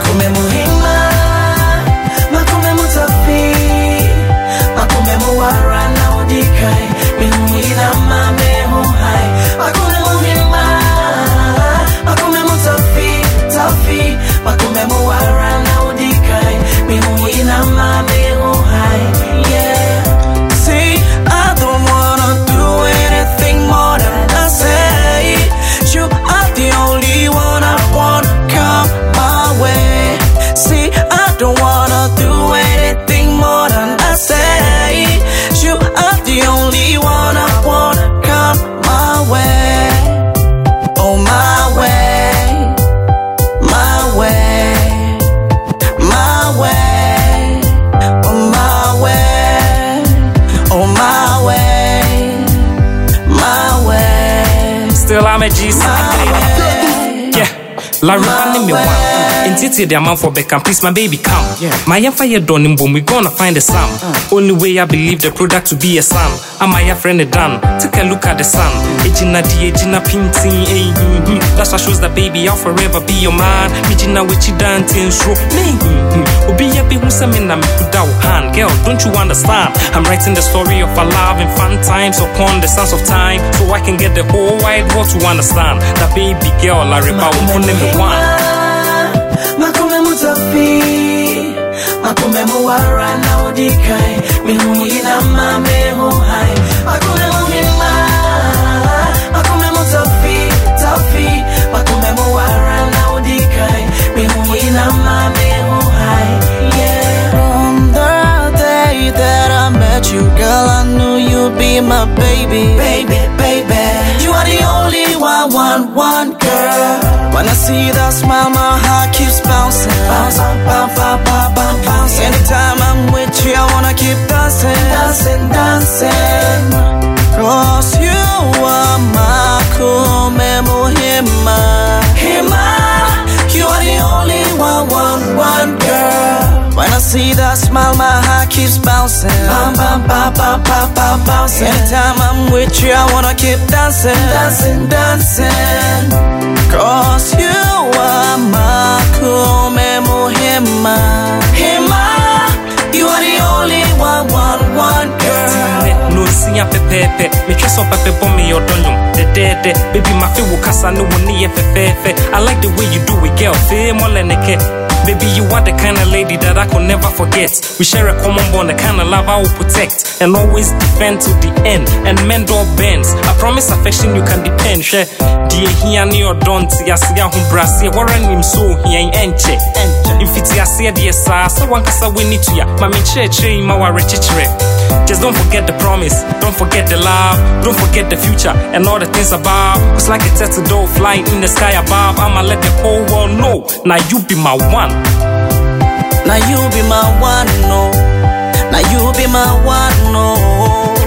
comemorando. A G. Yeah. Larry Bunny me one. Intiti the amount for Beckham, please my baby come. My fire done in boom, we gonna find a son. Only way I believe the product to be a son. I'm my friend done. Take a look at the sun. Ejina di ejina pinting, eh. mhm. That's what shows that baby I'll forever be your man. Mijina wichi dancing me. Obi ya be who's me na me put out hand. Girl, don't you understand? I'm writing the story of our love and fun times upon the sands of time. So I can get the whole wide world to understand. That baby girl, I remember one me one. Makume mutafi Makume muwara na udikai Mihu ina mame hu be my baby. Baby, baby You are the only one, one, one girl When I see that smile, my heart keeps bouncing. Bounce, see that smile, my heart keeps bouncing. Bam, bam, bam, bam, bam, bam, bouncing. Anytime I'm with you, I wanna keep dancing. Dancing, dancing. Cause you are my kume muhima. Hima, you are the only one, one, one girl. no nsia pɛpɛɛpɛ metwa sɛ ɔpɛpɛ bɔ me yɛ ɔdɔ nwom dɛdɛɛdɛ baby mafe wo kasa ne wo ne yɛ fɛfɛɛfɛ i like the way you do it girl fee mɔlɛ ne kɛ Baby, you are the kind of lady that I could never forget. We share a common bond, the kind of love I will protect and always defend to the end. And mend all bends. I promise affection you can depend. Share, dear, here near don't us here who brass here. Warren him so here in enche. If it's a say dear sa, so one kasa we need to ya. Mami che che ma wa rechichre. Just don't forget the promise, don't forget the love, don't forget the future and all the things above. It's like a turtle dove flying in the sky above. I'ma let the whole world know. Now you be my one. Now you be my one, no. Now you be my one, no.